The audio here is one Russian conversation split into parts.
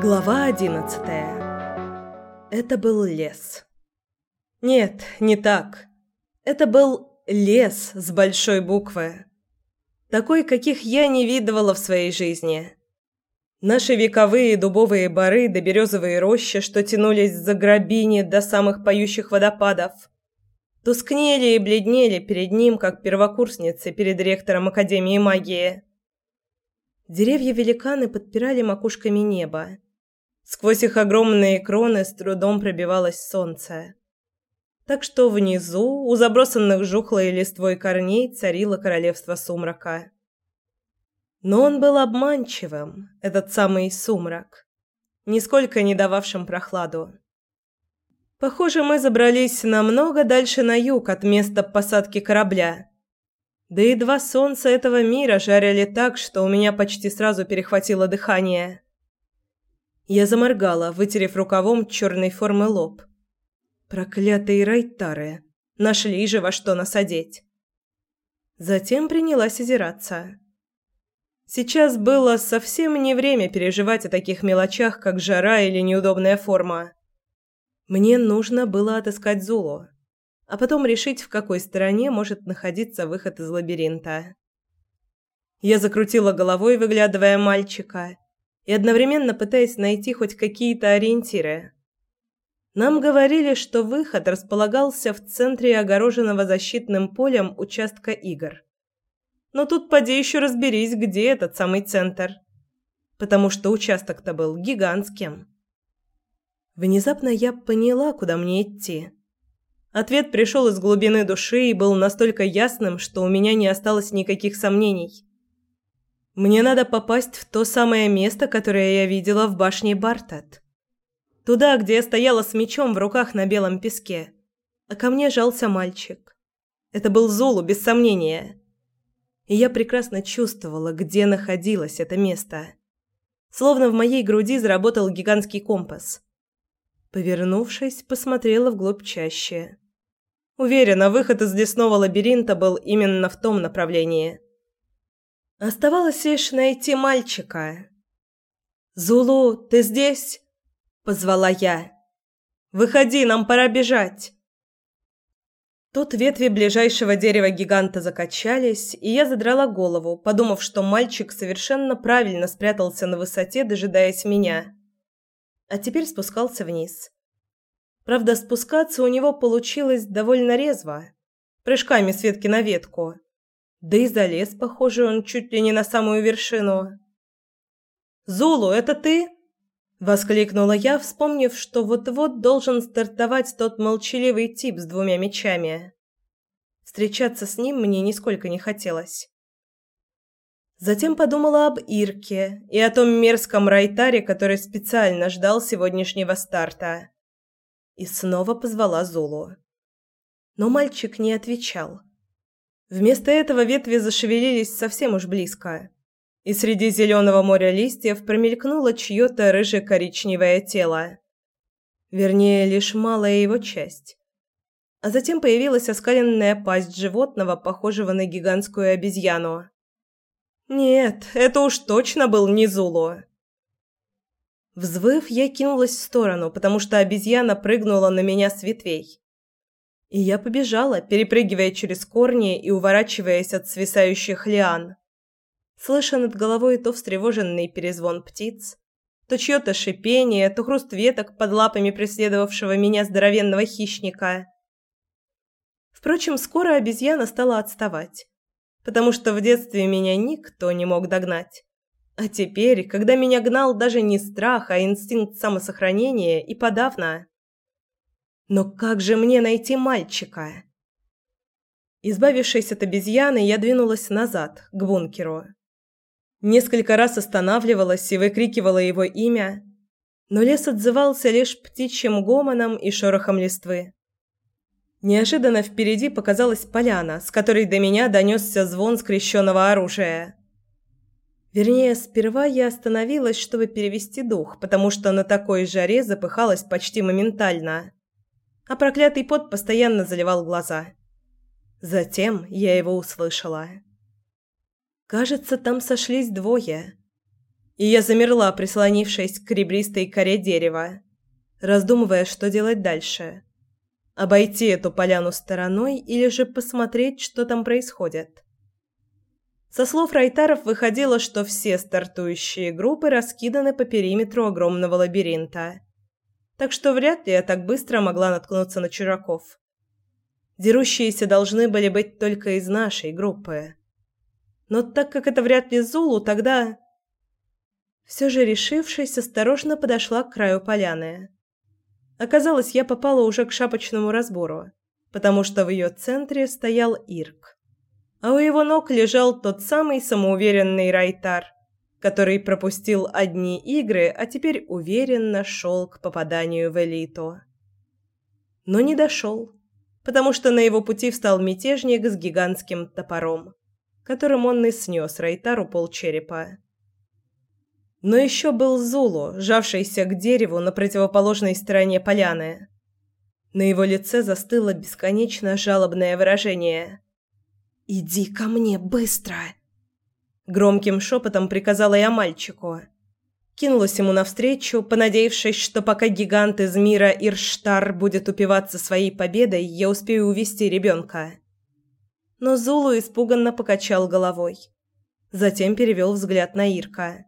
Глава одиннадцатая. Это был лес. Нет, не так. Это был лес с большой буквы. Такой, каких я не видывала в своей жизни. Наши вековые дубовые бары да березовые рощи, что тянулись за грабини до самых поющих водопадов, тускнели и бледнели перед ним, как первокурсницы перед ректором Академии магии. Деревья-великаны подпирали макушками небо Сквозь их огромные кроны с трудом пробивалось солнце. Так что внизу, у забросанных жухлой листвой корней, царило королевство сумрака. Но он был обманчивым, этот самый сумрак, нисколько не дававшим прохладу. Похоже, мы забрались намного дальше на юг от места посадки корабля. Да и два солнца этого мира жарили так, что у меня почти сразу перехватило дыхание. Я заморгала, вытерев рукавом черной формы лоб. Проклятые райтары. Нашли же во что насадить. Затем принялась озираться. Сейчас было совсем не время переживать о таких мелочах, как жара или неудобная форма. Мне нужно было отыскать Зулу, а потом решить, в какой стороне может находиться выход из лабиринта. Я закрутила головой, выглядывая мальчика, и одновременно пытаясь найти хоть какие-то ориентиры. Нам говорили, что выход располагался в центре огороженного защитным полем участка игр. Но тут поди еще разберись, где этот самый центр. Потому что участок-то был гигантским. Внезапно я поняла, куда мне идти. Ответ пришел из глубины души и был настолько ясным, что у меня не осталось никаких сомнений. Мне надо попасть в то самое место, которое я видела в башне Бартат. Туда, где я стояла с мечом в руках на белом песке. А ко мне жался мальчик. Это был Золу, без сомнения. И я прекрасно чувствовала, где находилось это место. Словно в моей груди заработал гигантский компас. Повернувшись, посмотрела вглубь чаще. Уверена, выход из лесного лабиринта был именно в том направлении. Оставалось лишь найти мальчика. «Зулу, ты здесь?» – позвала я. «Выходи, нам пора бежать!» Тут ветви ближайшего дерева гиганта закачались, и я задрала голову, подумав, что мальчик совершенно правильно спрятался на высоте, дожидаясь меня. А теперь спускался вниз. Правда, спускаться у него получилось довольно резво, прыжками с ветки на ветку. Да и залез, похоже, он чуть ли не на самую вершину. «Зулу, это ты?» – воскликнула я, вспомнив, что вот-вот должен стартовать тот молчаливый тип с двумя мечами. Встречаться с ним мне нисколько не хотелось. Затем подумала об Ирке и о том мерзком Райтаре, который специально ждал сегодняшнего старта. И снова позвала Зулу. Но мальчик не отвечал. Вместо этого ветви зашевелились совсем уж близко, и среди зеленого моря листьев промелькнуло чье-то рыже-коричневое тело. Вернее, лишь малая его часть. А затем появилась оскаленная пасть животного, похожего на гигантскую обезьяну. Нет, это уж точно был не Зулу. Взвыв, я кинулась в сторону, потому что обезьяна прыгнула на меня с ветвей. И я побежала, перепрыгивая через корни и уворачиваясь от свисающих лиан. Слыша над головой то встревоженный перезвон птиц, то чье-то шипение, то хруст веток под лапами преследовавшего меня здоровенного хищника. Впрочем, скоро обезьяна стала отставать, потому что в детстве меня никто не мог догнать. А теперь, когда меня гнал даже не страх, а инстинкт самосохранения, и подавно – но как же мне найти мальчика? Избавившись от обезьяны, я двинулась назад, к бункеру. Несколько раз останавливалась и выкрикивала его имя, но лес отзывался лишь птичьим гомоном и шорохом листвы. Неожиданно впереди показалась поляна, с которой до меня донесся звон скрещенного оружия. Вернее, сперва я остановилась, чтобы перевести дух, потому что на такой жаре запыхалась почти моментально а проклятый пот постоянно заливал глаза. Затем я его услышала. Кажется, там сошлись двое. И я замерла, прислонившись к ребристой коре дерева, раздумывая, что делать дальше. Обойти эту поляну стороной или же посмотреть, что там происходит. Со слов Райтаров выходило, что все стартующие группы раскиданы по периметру огромного лабиринта. Так что вряд ли я так быстро могла наткнуться на чужаков. Дерущиеся должны были быть только из нашей группы. Но так как это вряд ли Зулу, тогда... Все же, решившись, осторожно подошла к краю поляны. Оказалось, я попала уже к шапочному разбору, потому что в ее центре стоял Ирк а у его ног лежал тот самый самоуверенный Райтар, который пропустил одни игры, а теперь уверенно шел к попаданию в элиту. Но не дошел, потому что на его пути встал мятежник с гигантским топором, которым он и снес Райтару полчерепа. Но еще был Зулу, жавшийся к дереву на противоположной стороне поляны. На его лице застыло бесконечно жалобное выражение – «Иди ко мне, быстро!» Громким шепотом приказала я мальчику. Кинулась ему навстречу, понадеявшись, что пока гигант из мира Ирштар будет упиваться своей победой, я успею увести ребенка. Но Зулу испуганно покачал головой. Затем перевел взгляд на Ирка.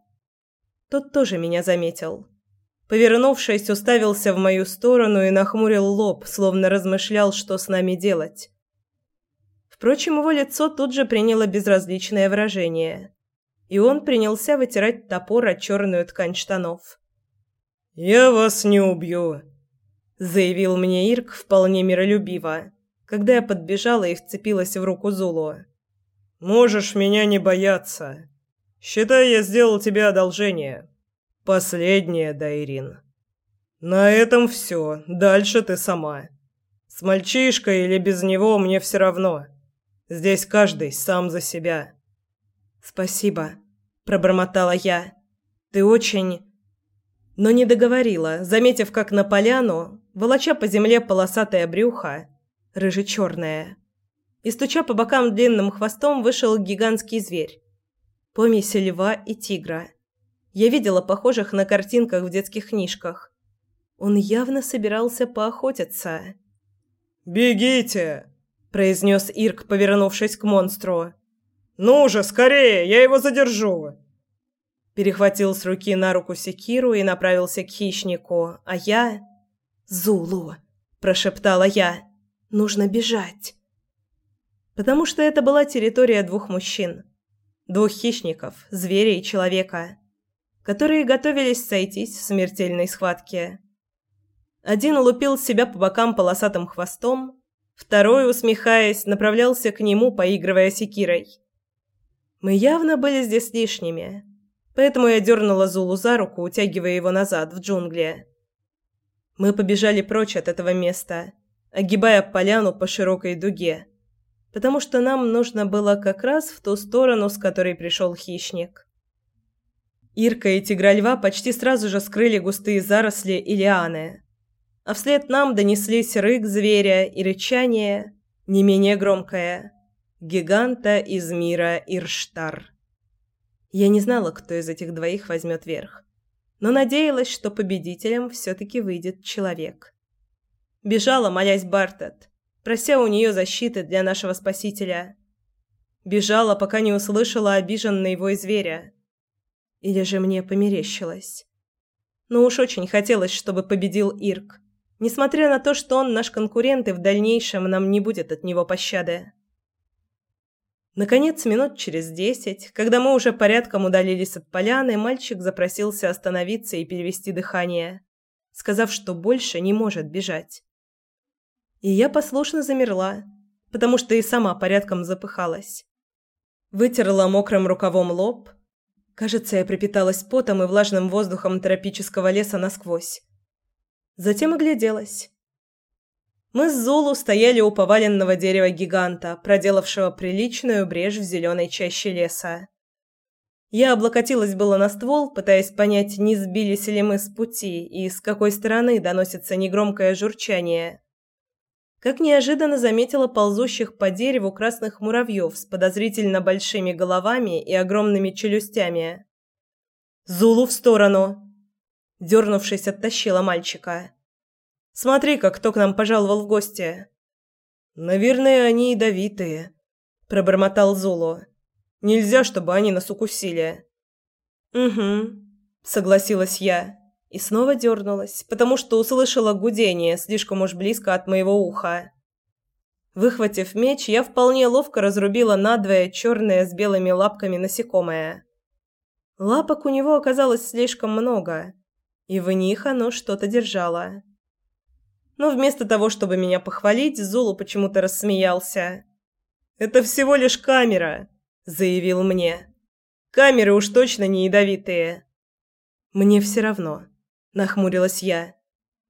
Тот тоже меня заметил. Повернувшись, уставился в мою сторону и нахмурил лоб, словно размышлял, что с нами делать. Впрочем, его лицо тут же приняло безразличное выражение, и он принялся вытирать топор о черную ткань штанов. «Я вас не убью», — заявил мне Ирк вполне миролюбиво, когда я подбежала и вцепилась в руку Зулу. «Можешь меня не бояться. Считай, я сделал тебе одолжение. Последнее, Дайрин. На этом все. Дальше ты сама. С мальчишкой или без него мне все равно. Здесь каждый сам за себя. Спасибо, пробормотала я. Ты очень но не договорила, заметив, как на поляну, волоча по земле полосатое брюхо, рыже-черное, и стуча по бокам длинным хвостом, вышел гигантский зверь. Помесь льва и тигра. Я видела похожих на картинках в детских книжках. Он явно собирался поохотиться. «Бегите!» Произнес Ирк, повернувшись к монстру. Ну же, скорее, я его задержу. Перехватил с руки на руку секиру и направился к хищнику, а я Зулу, прошептала я. Нужно бежать. Потому что это была территория двух мужчин, двух хищников, зверя и человека, которые готовились сойтись в смертельной схватке. Один лупил себя по бокам полосатым хвостом, Второй, усмехаясь, направлялся к нему, поигрывая секирой. Мы явно были здесь лишними, поэтому я дернула Зулу за руку, утягивая его назад, в джунгли. Мы побежали прочь от этого места, огибая поляну по широкой дуге, потому что нам нужно было как раз в ту сторону, с которой пришел хищник. Ирка и тигра-льва почти сразу же скрыли густые заросли и лианы а вслед нам донеслись рык зверя и рычание, не менее громкое, гиганта из мира Ирштар. Я не знала, кто из этих двоих возьмет верх, но надеялась, что победителем все-таки выйдет человек. Бежала, молясь Бартет, прося у нее защиты для нашего спасителя. Бежала, пока не услышала обиженный вой зверя. Или же мне померещилось. Но уж очень хотелось, чтобы победил Ирк несмотря на то, что он наш конкурент и в дальнейшем нам не будет от него пощады. Наконец, минут через десять, когда мы уже порядком удалились от поляны, мальчик запросился остановиться и перевести дыхание, сказав, что больше не может бежать. И я послушно замерла, потому что и сама порядком запыхалась. Вытерла мокрым рукавом лоб. Кажется, я пропиталась потом и влажным воздухом тропического леса насквозь. Затем огляделась. Мы с Зулу стояли у поваленного дерева гиганта, проделавшего приличную брешь в зеленой чаще леса. Я облокотилась было на ствол, пытаясь понять, не сбились ли мы с пути и с какой стороны доносится негромкое журчание. Как неожиданно заметила ползущих по дереву красных муравьев с подозрительно большими головами и огромными челюстями. Зулу в сторону!» Дернувшись, оттащила мальчика. «Смотри-ка, кто к нам пожаловал в гости!» «Наверное, они ядовитые», – пробормотал Зулу. «Нельзя, чтобы они нас укусили». «Угу», – согласилась я и снова дернулась, потому что услышала гудение слишком уж близко от моего уха. Выхватив меч, я вполне ловко разрубила надвое черное с белыми лапками насекомое. Лапок у него оказалось слишком много, и в них оно что-то держало. Но вместо того, чтобы меня похвалить, Зулу почему-то рассмеялся. «Это всего лишь камера», — заявил мне. «Камеры уж точно не ядовитые». «Мне все равно», — нахмурилась я.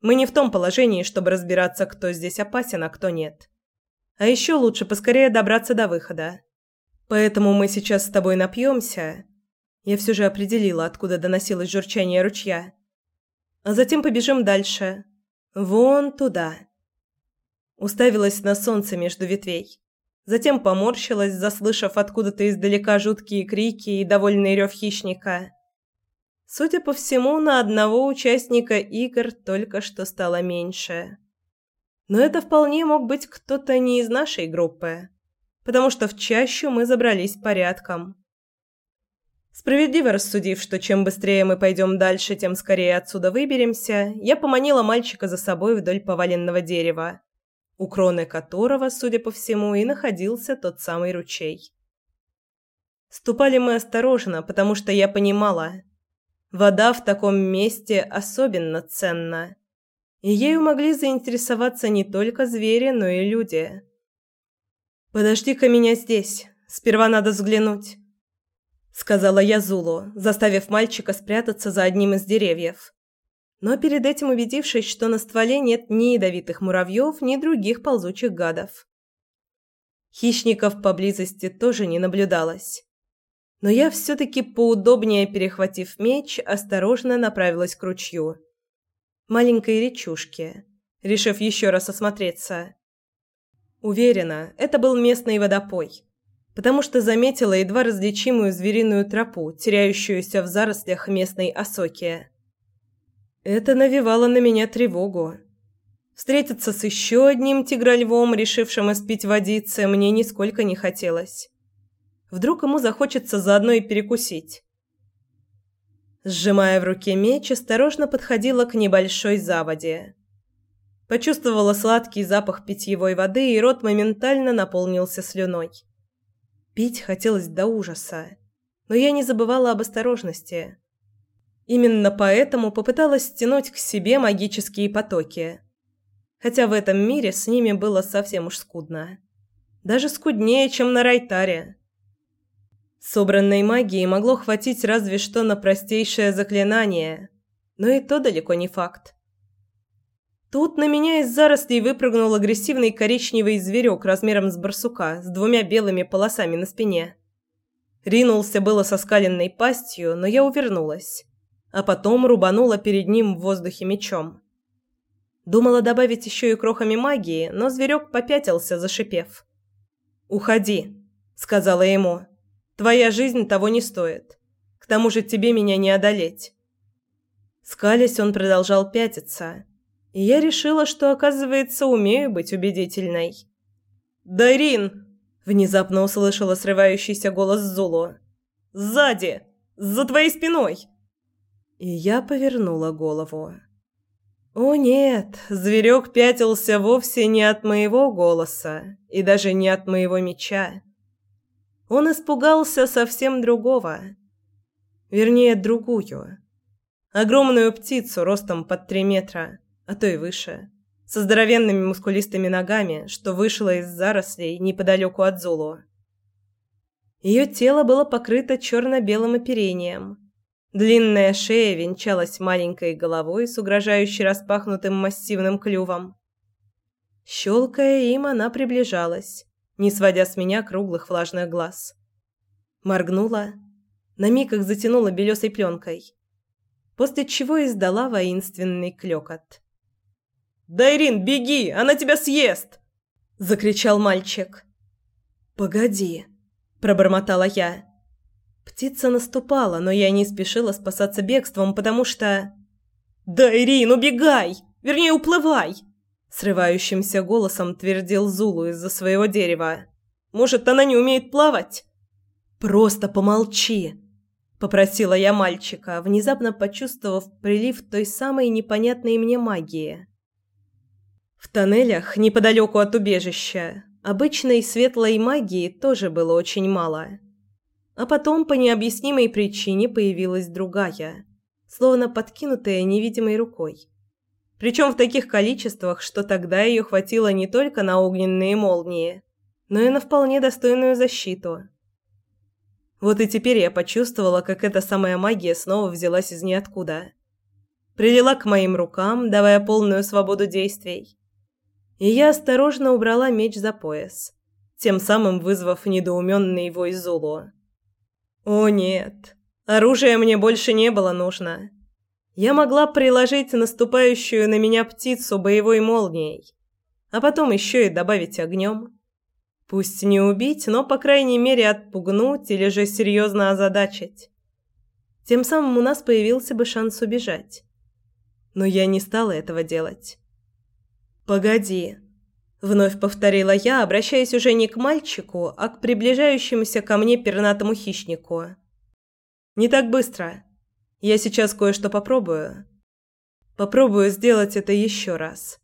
«Мы не в том положении, чтобы разбираться, кто здесь опасен, а кто нет». А еще лучше поскорее добраться до выхода. Поэтому мы сейчас с тобой напьемся. Я все же определила, откуда доносилось журчание ручья. А затем побежим дальше. Вон туда. Уставилась на солнце между ветвей. Затем поморщилась, заслышав откуда-то издалека жуткие крики и довольный рев хищника. Судя по всему, на одного участника игр только что стало меньше. Но это вполне мог быть кто-то не из нашей группы, потому что в чащу мы забрались порядком. Справедливо рассудив, что чем быстрее мы пойдем дальше, тем скорее отсюда выберемся, я поманила мальчика за собой вдоль поваленного дерева, у кроны которого, судя по всему, и находился тот самый ручей. Ступали мы осторожно, потому что я понимала, вода в таком месте особенно ценна и ею могли заинтересоваться не только звери, но и люди. «Подожди-ка меня здесь. Сперва надо взглянуть», — сказала я Зулу, заставив мальчика спрятаться за одним из деревьев. Но перед этим убедившись, что на стволе нет ни ядовитых муравьев, ни других ползучих гадов. Хищников поблизости тоже не наблюдалось. Но я все-таки, поудобнее перехватив меч, осторожно направилась к ручью маленькой речушке, решив еще раз осмотреться. Уверена, это был местный водопой, потому что заметила едва различимую звериную тропу, теряющуюся в зарослях местной осоки. Это навевало на меня тревогу. Встретиться с еще одним тигрольвом, решившим испить водицы, мне нисколько не хотелось. Вдруг ему захочется заодно и перекусить. Сжимая в руке меч, осторожно подходила к небольшой заводе. Почувствовала сладкий запах питьевой воды, и рот моментально наполнился слюной. Пить хотелось до ужаса, но я не забывала об осторожности. Именно поэтому попыталась стянуть к себе магические потоки. Хотя в этом мире с ними было совсем уж скудно. Даже скуднее, чем на Райтаре. Собранной магии могло хватить разве что на простейшее заклинание, но и то далеко не факт. Тут на меня из зарослей выпрыгнул агрессивный коричневый зверек размером с барсука с двумя белыми полосами на спине. Ринулся было со скаленной пастью, но я увернулась, а потом рубанула перед ним в воздухе мечом. Думала добавить еще и крохами магии, но зверек попятился, зашипев. «Уходи», — сказала ему. Твоя жизнь того не стоит. К тому же тебе меня не одолеть. Скалясь, он продолжал пятиться, и я решила, что, оказывается, умею быть убедительной. «Дайрин!» – внезапно услышала срывающийся голос Зулу. «Сзади! За твоей спиной!» И я повернула голову. О нет, зверек пятился вовсе не от моего голоса и даже не от моего меча. Он испугался совсем другого. Вернее, другую. Огромную птицу ростом под три метра, а то и выше, со здоровенными мускулистыми ногами, что вышла из зарослей неподалеку от Зулу. Ее тело было покрыто черно-белым оперением. Длинная шея венчалась маленькой головой с угрожающе распахнутым массивным клювом. Щелкая им, она приближалась не сводя с меня круглых влажных глаз. Моргнула, на миг их затянула белесой пленкой, после чего издала воинственный клёкот. «Дайрин, беги! Она тебя съест!» – закричал мальчик. «Погоди!» – пробормотала я. Птица наступала, но я не спешила спасаться бегством, потому что... «Да, Ирин, убегай! Вернее, уплывай!» Срывающимся голосом твердил Зулу из-за своего дерева. «Может, она не умеет плавать?» «Просто помолчи!» Попросила я мальчика, внезапно почувствовав прилив той самой непонятной мне магии. В тоннелях, неподалеку от убежища, обычной светлой магии тоже было очень мало. А потом по необъяснимой причине появилась другая, словно подкинутая невидимой рукой. Причем в таких количествах, что тогда ее хватило не только на огненные молнии, но и на вполне достойную защиту. Вот и теперь я почувствовала, как эта самая магия снова взялась из ниоткуда. Прилила к моим рукам, давая полную свободу действий. И я осторожно убрала меч за пояс, тем самым вызвав недоуменный вой Зулу. «О нет, оружия мне больше не было нужно. Я могла приложить наступающую на меня птицу боевой молнией, а потом еще и добавить огнем». Пусть не убить, но, по крайней мере, отпугнуть или же серьезно озадачить. Тем самым у нас появился бы шанс убежать. Но я не стала этого делать. «Погоди», — вновь повторила я, обращаясь уже не к мальчику, а к приближающемуся ко мне пернатому хищнику. «Не так быстро. Я сейчас кое-что попробую. Попробую сделать это еще раз».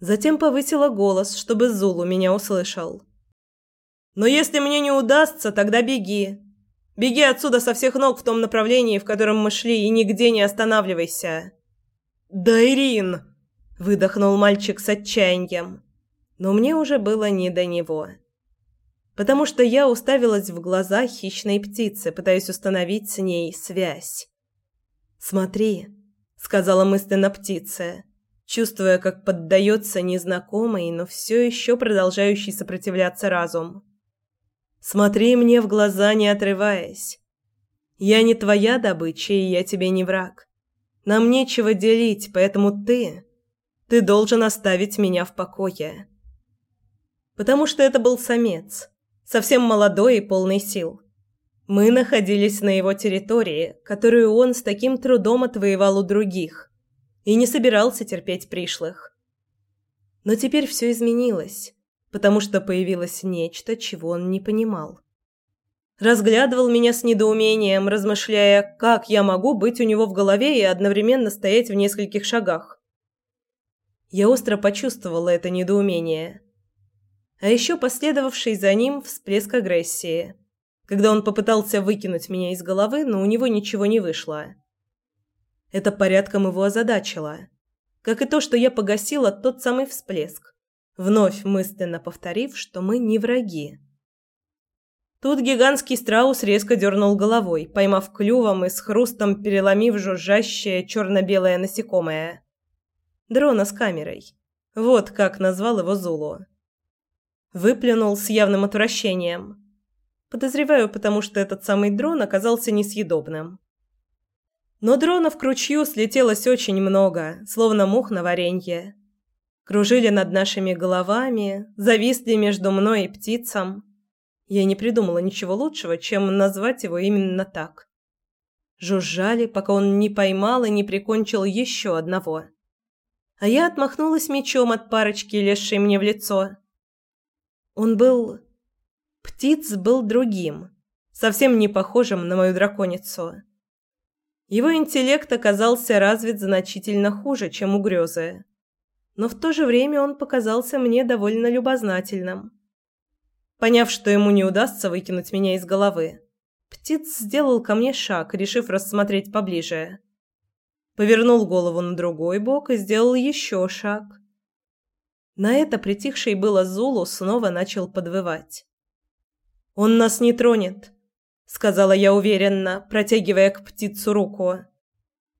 Затем повысила голос, чтобы Зулу меня услышал. «Но если мне не удастся, тогда беги. Беги отсюда со всех ног в том направлении, в котором мы шли, и нигде не останавливайся». «Да, Ирин!» – выдохнул мальчик с отчаянием. Но мне уже было не до него. Потому что я уставилась в глаза хищной птицы, пытаясь установить с ней связь. «Смотри», – сказала мысленно птица чувствуя, как поддается незнакомый, но все еще продолжающий сопротивляться разум. «Смотри мне в глаза, не отрываясь. Я не твоя добыча, и я тебе не враг. Нам нечего делить, поэтому ты... Ты должен оставить меня в покое». Потому что это был самец, совсем молодой и полный сил. Мы находились на его территории, которую он с таким трудом отвоевал у других и не собирался терпеть пришлых. Но теперь все изменилось, потому что появилось нечто, чего он не понимал. Разглядывал меня с недоумением, размышляя, как я могу быть у него в голове и одновременно стоять в нескольких шагах. Я остро почувствовала это недоумение. А еще последовавший за ним всплеск агрессии, когда он попытался выкинуть меня из головы, но у него ничего не вышло. Это порядком его озадачило. Как и то, что я погасила тот самый всплеск, вновь мысленно повторив, что мы не враги. Тут гигантский страус резко дернул головой, поймав клювом и с хрустом переломив жужжащее черно-белое насекомое. Дрона с камерой. Вот как назвал его Зулу. Выплюнул с явным отвращением. Подозреваю, потому что этот самый дрон оказался несъедобным. Но дронов к ручью слетелось очень много, словно мух на варенье. Кружили над нашими головами, зависли между мной и птицам. Я не придумала ничего лучшего, чем назвать его именно так. Жужжали, пока он не поймал и не прикончил еще одного. А я отмахнулась мечом от парочки, лезшей мне в лицо. Он был... Птиц был другим, совсем не похожим на мою драконицу. Его интеллект оказался развит значительно хуже, чем у Грёзы. Но в то же время он показался мне довольно любознательным. Поняв, что ему не удастся выкинуть меня из головы, птиц сделал ко мне шаг, решив рассмотреть поближе. Повернул голову на другой бок и сделал еще шаг. На это притихший было Зулу снова начал подвывать. «Он нас не тронет», сказала я уверенно, протягивая к птицу руку.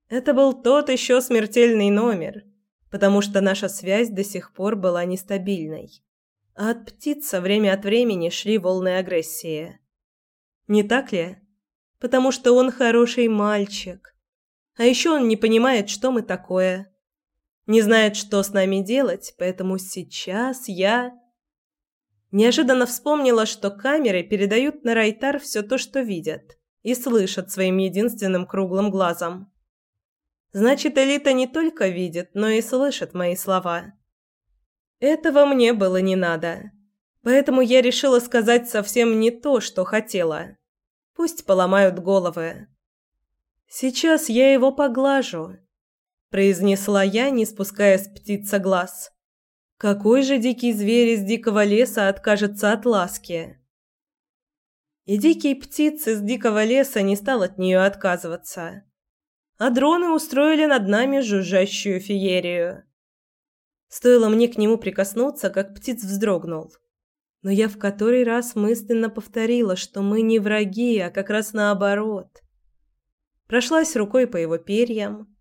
Это был тот еще смертельный номер, потому что наша связь до сих пор была нестабильной. А от птицы время от времени шли волны агрессии. Не так ли? Потому что он хороший мальчик. А еще он не понимает, что мы такое. Не знает, что с нами делать, поэтому сейчас я Неожиданно вспомнила, что камеры передают на Райтар все то, что видят, и слышат своим единственным круглым глазом. Значит, элита не только видит, но и слышит мои слова. Этого мне было не надо. Поэтому я решила сказать совсем не то, что хотела. Пусть поломают головы. Сейчас я его поглажу, произнесла я, не спуская с птица глаз. Какой же дикий зверь из дикого леса откажется от ласки? И дикий птиц из дикого леса не стал от нее отказываться. А дроны устроили над нами жужжащую феерию. Стоило мне к нему прикоснуться, как птиц вздрогнул но я в который раз мысленно повторила, что мы не враги, а как раз наоборот. Прошлась рукой по его перьям,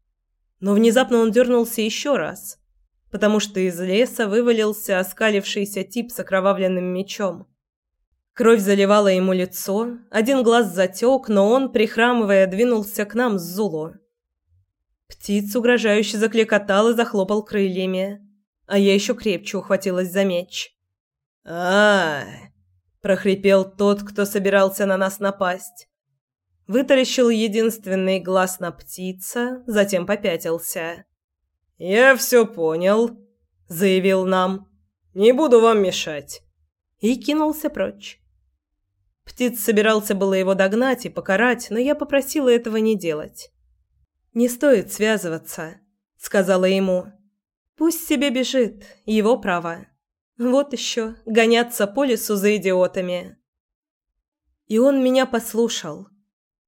но внезапно он дернулся еще раз, потому что из леса вывалился оскалившийся тип с окровавленным мечом. Кровь заливала ему лицо, один глаз затек, но он, прихрамывая, двинулся к нам с Зулу. Птиц угрожающе закликотал и захлопал крыльями, а я еще крепче ухватилась за меч а, прохрипел тот, кто собирался на нас напасть. Вытаращил единственный глаз на птица, затем попятился. «Я все понял», — заявил нам. «Не буду вам мешать». И кинулся прочь. Птиц собирался было его догнать и покарать, но я попросила этого не делать. «Не стоит связываться», — сказала ему. «Пусть себе бежит, его право». Вот еще, гоняться по лесу за идиотами. И он меня послушал.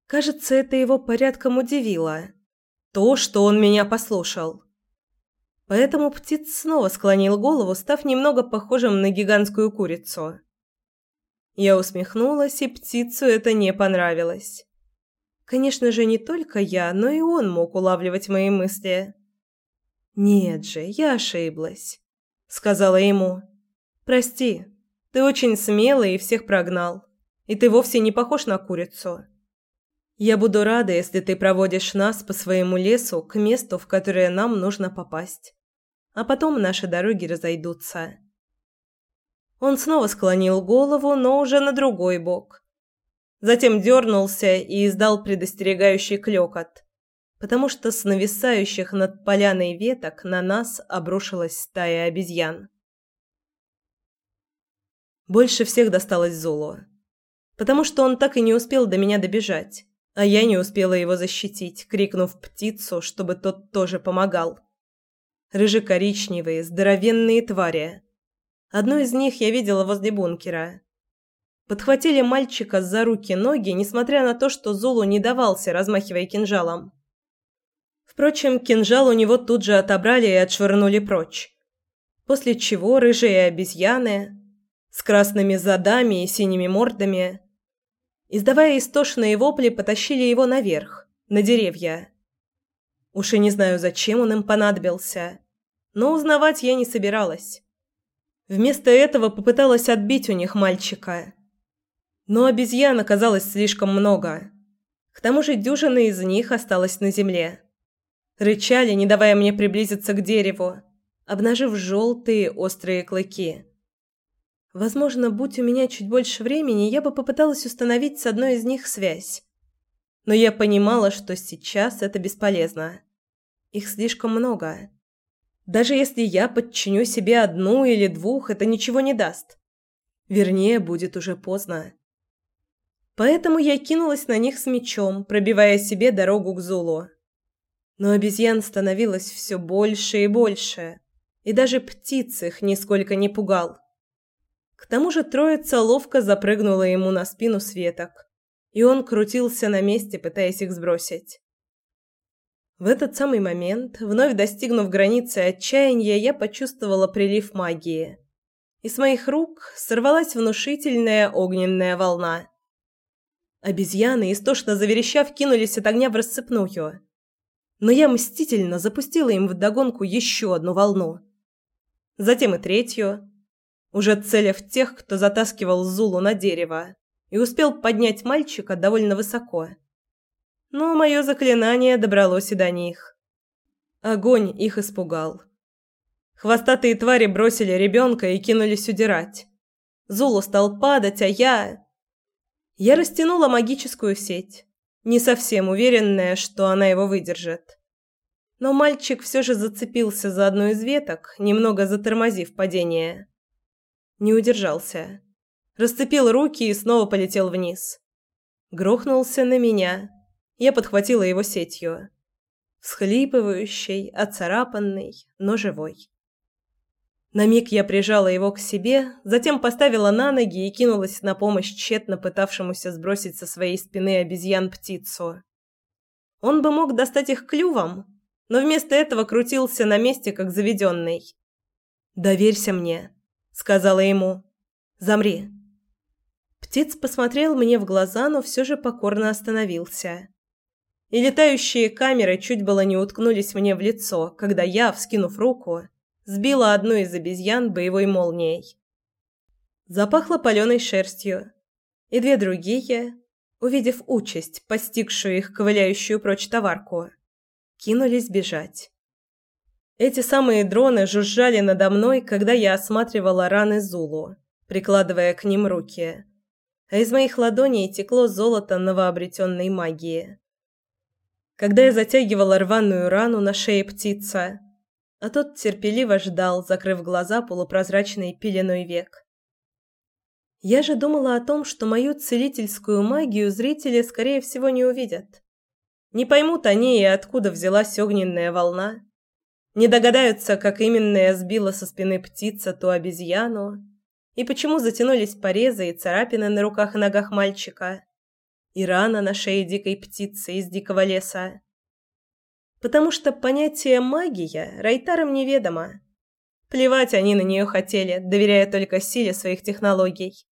Кажется, это его порядком удивило. То, что он меня послушал. Поэтому птиц снова склонил голову, став немного похожим на гигантскую курицу. Я усмехнулась, и птицу это не понравилось. Конечно же, не только я, но и он мог улавливать мои мысли. «Нет же, я ошиблась», — сказала ему. Прости, ты очень смелый и всех прогнал. И ты вовсе не похож на курицу. Я буду рада, если ты проводишь нас по своему лесу к месту, в которое нам нужно попасть. А потом наши дороги разойдутся. Он снова склонил голову, но уже на другой бок. Затем дернулся и издал предостерегающий клёкот, потому что с нависающих над поляной веток на нас обрушилась стая обезьян. Больше всех досталось Золу. Потому что он так и не успел до меня добежать, а я не успела его защитить, крикнув птицу, чтобы тот тоже помогал. Рыжекоричневые, здоровенные твари. Одну из них я видела возле бункера. Подхватили мальчика за руки-ноги, несмотря на то, что Зулу не давался, размахивая кинжалом. Впрочем, кинжал у него тут же отобрали и отшвырнули прочь. После чего рыжие обезьяны, с красными задами и синими мордами. Издавая истошные вопли, потащили его наверх, на деревья. Уж и не знаю, зачем он им понадобился, но узнавать я не собиралась. Вместо этого попыталась отбить у них мальчика. Но обезьян оказалось слишком много. К тому же дюжина из них осталась на земле. Рычали, не давая мне приблизиться к дереву, обнажив желтые острые клыки. Возможно, будь у меня чуть больше времени, я бы попыталась установить с одной из них связь. Но я понимала, что сейчас это бесполезно. Их слишком много. Даже если я подчиню себе одну или двух, это ничего не даст. Вернее, будет уже поздно. Поэтому я кинулась на них с мечом, пробивая себе дорогу к Зулу. Но обезьян становилось все больше и больше, и даже птиц их нисколько не пугал. К тому же троица ловко запрыгнула ему на спину с веток, и он крутился на месте, пытаясь их сбросить. В этот самый момент, вновь достигнув границы отчаяния, я почувствовала прилив магии. И с моих рук сорвалась внушительная огненная волна. Обезьяны, истошно заверещав, кинулись от огня в рассыпную. Но я мстительно запустила им вдогонку еще одну волну. Затем и третью, уже целя в тех, кто затаскивал Зулу на дерево, и успел поднять мальчика довольно высоко. Но мое заклинание добралось и до них. Огонь их испугал. Хвостатые твари бросили ребенка и кинулись удирать. Зулу стал падать, а я... Я растянула магическую сеть, не совсем уверенная, что она его выдержит. Но мальчик все же зацепился за одну из веток, немного затормозив падение. Не удержался. Расцепил руки и снова полетел вниз. Грохнулся на меня. Я подхватила его сетью. Всхлипывающий, оцарапанный, но живой. На миг я прижала его к себе, затем поставила на ноги и кинулась на помощь тщетно пытавшемуся сбросить со своей спины обезьян птицу. Он бы мог достать их клювом, но вместо этого крутился на месте, как заведенный. «Доверься мне», — сказала ему. «Замри». Птиц посмотрел мне в глаза, но все же покорно остановился. И летающие камеры чуть было не уткнулись мне в лицо, когда я, вскинув руку, сбила одну из обезьян боевой молнией. Запахло паленой шерстью, и две другие, увидев участь, постигшую их ковыляющую прочь товарку, кинулись бежать. Эти самые дроны жужжали надо мной, когда я осматривала раны Зулу, прикладывая к ним руки, а из моих ладоней текло золото новообретенной магии. Когда я затягивала рваную рану на шее птица, а тот терпеливо ждал, закрыв глаза полупрозрачной пеленой век. Я же думала о том, что мою целительскую магию зрители, скорее всего, не увидят. Не поймут они и откуда взялась огненная волна. Не догадаются, как именно я сбила со спины птица ту обезьяну, и почему затянулись порезы и царапины на руках и ногах мальчика, и рана на шее дикой птицы из дикого леса потому что понятие «магия» райтарам неведомо. Плевать они на нее хотели, доверяя только силе своих технологий.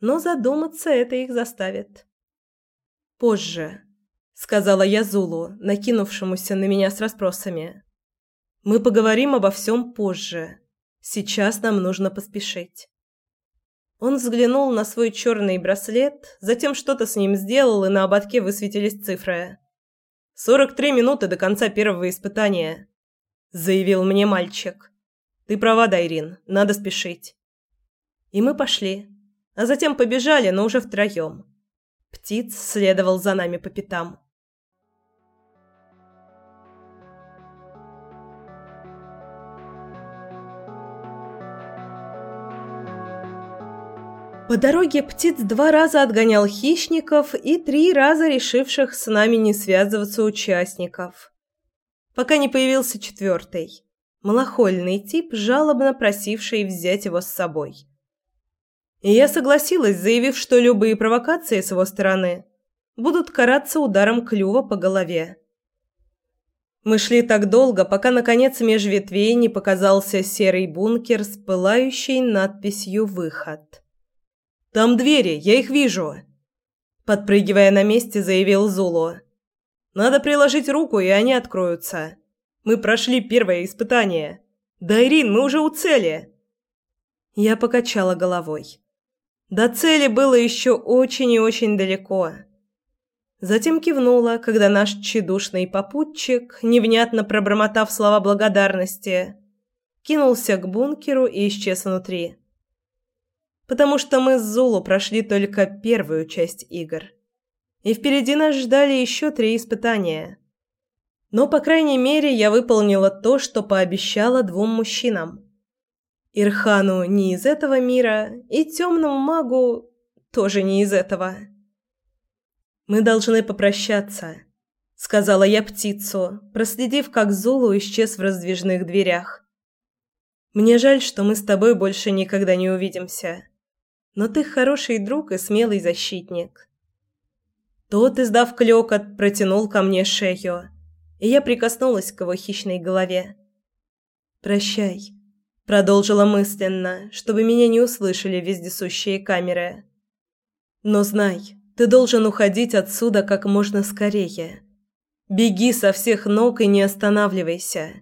Но задуматься это их заставит. «Позже», — сказала я Зулу, накинувшемуся на меня с расспросами. «Мы поговорим обо всем позже. Сейчас нам нужно поспешить». Он взглянул на свой черный браслет, затем что-то с ним сделал, и на ободке высветились цифры. Сорок три минуты до конца первого испытания», – заявил мне мальчик. «Ты права, Дайрин, надо спешить». И мы пошли, а затем побежали, но уже втроем. Птиц следовал за нами по пятам. По дороге птиц два раза отгонял хищников и три раза решивших с нами не связываться участников. Пока не появился четвертый, малохольный тип, жалобно просивший взять его с собой. И я согласилась, заявив, что любые провокации с его стороны будут караться ударом клюва по голове. Мы шли так долго, пока наконец меж ветвей не показался серый бункер с пылающей надписью «Выход». Там двери, я их вижу!» Подпрыгивая на месте, заявил Зулу. «Надо приложить руку, и они откроются. Мы прошли первое испытание. Дайрин, мы уже у цели!» Я покачала головой. До цели было еще очень и очень далеко. Затем кивнула, когда наш тщедушный попутчик, невнятно пробормотав слова благодарности, кинулся к бункеру и исчез внутри потому что мы с Зулу прошли только первую часть игр. И впереди нас ждали еще три испытания. Но, по крайней мере, я выполнила то, что пообещала двум мужчинам. Ирхану не из этого мира, и темному магу тоже не из этого. «Мы должны попрощаться», — сказала я птицу, проследив, как Зулу исчез в раздвижных дверях. «Мне жаль, что мы с тобой больше никогда не увидимся но ты хороший друг и смелый защитник». Тот, издав клёкот, протянул ко мне шею, и я прикоснулась к его хищной голове. «Прощай», — продолжила мысленно, чтобы меня не услышали вездесущие камеры. «Но знай, ты должен уходить отсюда как можно скорее. Беги со всех ног и не останавливайся.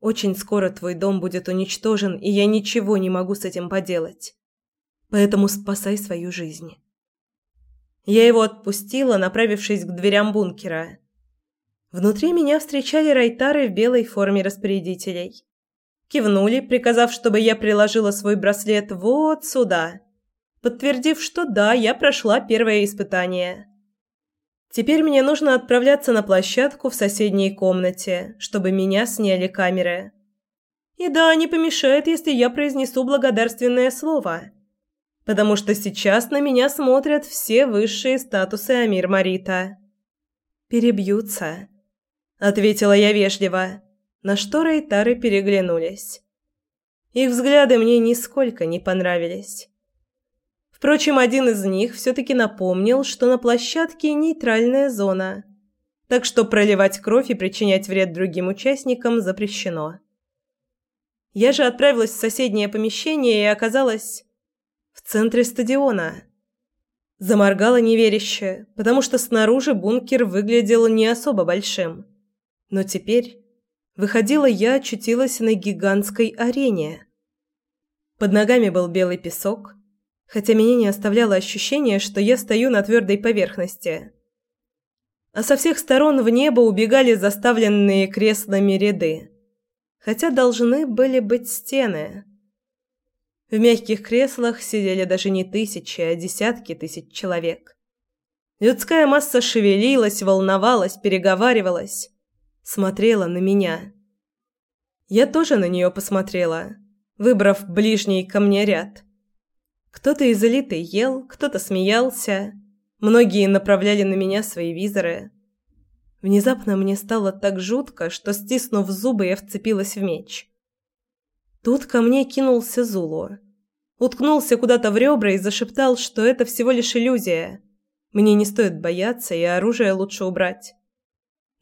Очень скоро твой дом будет уничтожен, и я ничего не могу с этим поделать поэтому спасай свою жизнь. Я его отпустила, направившись к дверям бункера. Внутри меня встречали райтары в белой форме распорядителей. Кивнули, приказав, чтобы я приложила свой браслет вот сюда, подтвердив, что да, я прошла первое испытание. Теперь мне нужно отправляться на площадку в соседней комнате, чтобы меня сняли камеры. И да, не помешает, если я произнесу благодарственное слово. Потому что сейчас на меня смотрят все высшие статусы Амир Марита. «Перебьются», — ответила я вежливо, на что Рейтары переглянулись. Их взгляды мне нисколько не понравились. Впрочем, один из них все-таки напомнил, что на площадке нейтральная зона, так что проливать кровь и причинять вред другим участникам запрещено. Я же отправилась в соседнее помещение и оказалась в центре стадиона. Заморгала неверяще, потому что снаружи бункер выглядел не особо большим. Но теперь выходила я очутилась на гигантской арене. Под ногами был белый песок, хотя меня не оставляло ощущение, что я стою на твердой поверхности. А со всех сторон в небо убегали заставленные креслами ряды, хотя должны были быть стены. В мягких креслах сидели даже не тысячи, а десятки тысяч человек. Людская масса шевелилась, волновалась, переговаривалась, смотрела на меня. Я тоже на нее посмотрела, выбрав ближний ко мне ряд – кто-то из элиты ел, кто-то смеялся. Многие направляли на меня свои визоры. Внезапно мне стало так жутко, что, стиснув зубы, я вцепилась в меч. Тут ко мне кинулся Зулу. Уткнулся куда-то в ребра и зашептал, что это всего лишь иллюзия. Мне не стоит бояться, и оружие лучше убрать.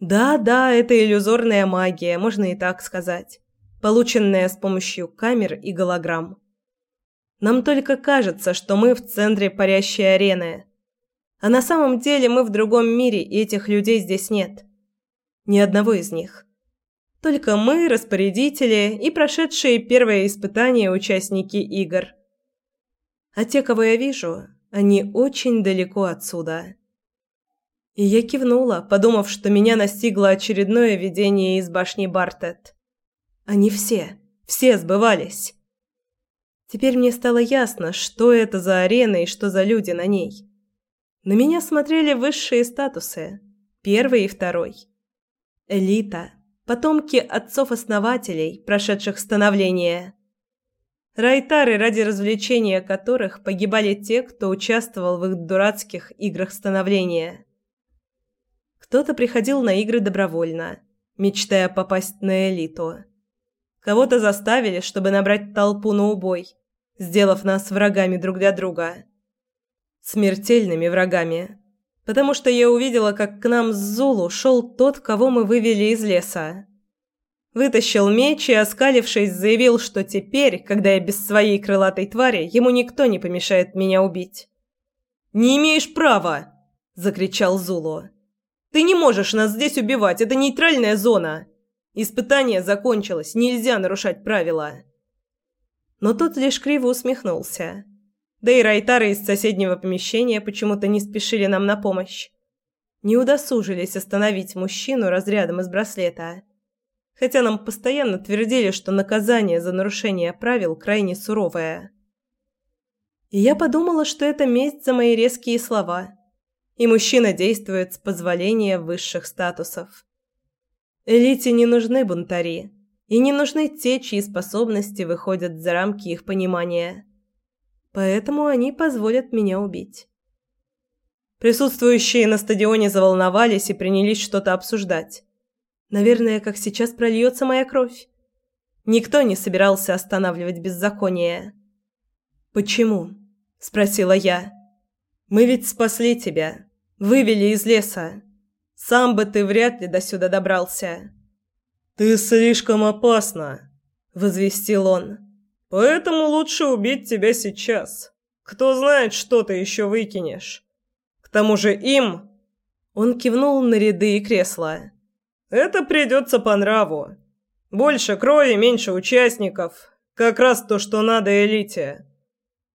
Да-да, это иллюзорная магия, можно и так сказать, полученная с помощью камер и голограмм. Нам только кажется, что мы в центре парящей арены. А на самом деле мы в другом мире, и этих людей здесь нет. Ни одного из них. Только мы, распорядители и прошедшие первое испытание участники игр. А те, кого я вижу, они очень далеко отсюда. И я кивнула, подумав, что меня настигло очередное видение из башни Бартет. Они все, все сбывались. Теперь мне стало ясно, что это за арена и что за люди на ней. На меня смотрели высшие статусы, первый и второй. Элита, потомки отцов-основателей, прошедших становление. Райтары, ради развлечения которых погибали те, кто участвовал в их дурацких играх становления. Кто-то приходил на игры добровольно, мечтая попасть на элиту. Кого-то заставили, чтобы набрать толпу на убой – сделав нас врагами друг для друга. Смертельными врагами. Потому что я увидела, как к нам с Зулу шел тот, кого мы вывели из леса. Вытащил меч и, оскалившись, заявил, что теперь, когда я без своей крылатой твари, ему никто не помешает меня убить. «Не имеешь права!» – закричал Зулу. «Ты не можешь нас здесь убивать, это нейтральная зона. Испытание закончилось, нельзя нарушать правила» но тот лишь криво усмехнулся. Да и райтары из соседнего помещения почему-то не спешили нам на помощь. Не удосужились остановить мужчину разрядом из браслета. Хотя нам постоянно твердили, что наказание за нарушение правил крайне суровое. И я подумала, что это месть за мои резкие слова. И мужчина действует с позволения высших статусов. Элите не нужны бунтари и не нужны те, чьи способности выходят за рамки их понимания. Поэтому они позволят меня убить. Присутствующие на стадионе заволновались и принялись что-то обсуждать. Наверное, как сейчас прольется моя кровь. Никто не собирался останавливать беззаконие. «Почему?» – спросила я. «Мы ведь спасли тебя, вывели из леса. Сам бы ты вряд ли до сюда добрался». «Ты слишком опасна», – возвестил он. «Поэтому лучше убить тебя сейчас. Кто знает, что ты еще выкинешь. К тому же им...» Он кивнул на ряды и кресла. «Это придется по нраву. Больше крови, меньше участников. Как раз то, что надо элите.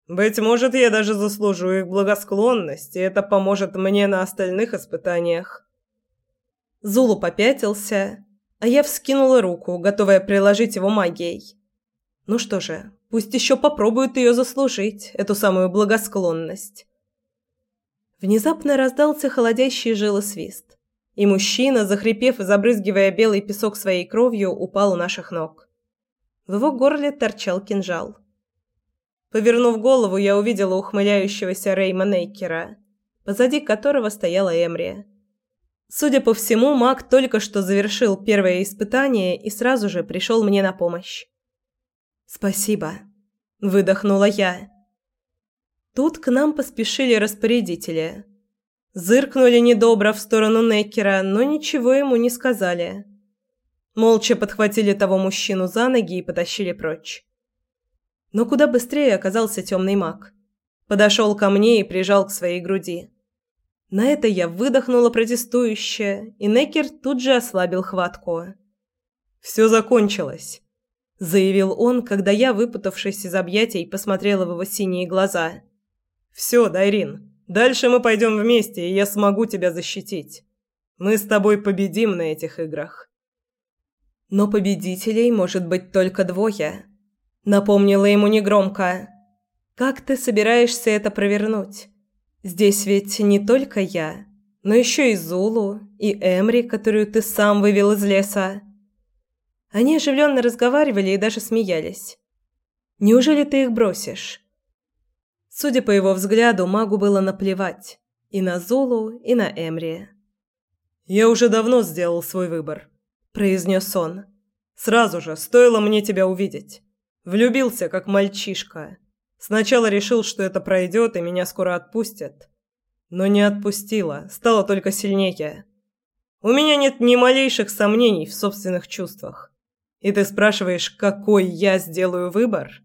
Быть может, я даже заслужу их благосклонность, и это поможет мне на остальных испытаниях». Зулу попятился, а я вскинула руку, готовая приложить его магией. Ну что же, пусть еще попробуют ее заслужить, эту самую благосклонность. Внезапно раздался холодящий жилосвист, и мужчина, захрипев и забрызгивая белый песок своей кровью, упал у наших ног. В его горле торчал кинжал. Повернув голову, я увидела ухмыляющегося Рейма Нейкера, позади которого стояла Эмри. Судя по всему, маг только что завершил первое испытание и сразу же пришел мне на помощь. «Спасибо», – выдохнула я. Тут к нам поспешили распорядители. Зыркнули недобро в сторону Неккера, но ничего ему не сказали. Молча подхватили того мужчину за ноги и потащили прочь. Но куда быстрее оказался темный маг. Подошел ко мне и прижал к своей груди. На это я выдохнула протестующе, и Некер тут же ослабил хватку. «Все закончилось», – заявил он, когда я, выпутавшись из объятий, посмотрела в его синие глаза. «Все, Дайрин, дальше мы пойдем вместе, и я смогу тебя защитить. Мы с тобой победим на этих играх». «Но победителей может быть только двое», – напомнила ему негромко. «Как ты собираешься это провернуть?» Здесь ведь не только я, но еще и Зулу, и Эмри, которую ты сам вывел из леса. Они оживленно разговаривали и даже смеялись. Неужели ты их бросишь? Судя по его взгляду, магу было наплевать и на Зулу, и на Эмри. «Я уже давно сделал свой выбор», – произнес он. «Сразу же, стоило мне тебя увидеть. Влюбился, как мальчишка. Сначала решил, что это пройдет и меня скоро отпустят. Но не отпустила, стало только сильнее. У меня нет ни малейших сомнений в собственных чувствах. И ты спрашиваешь, какой я сделаю выбор?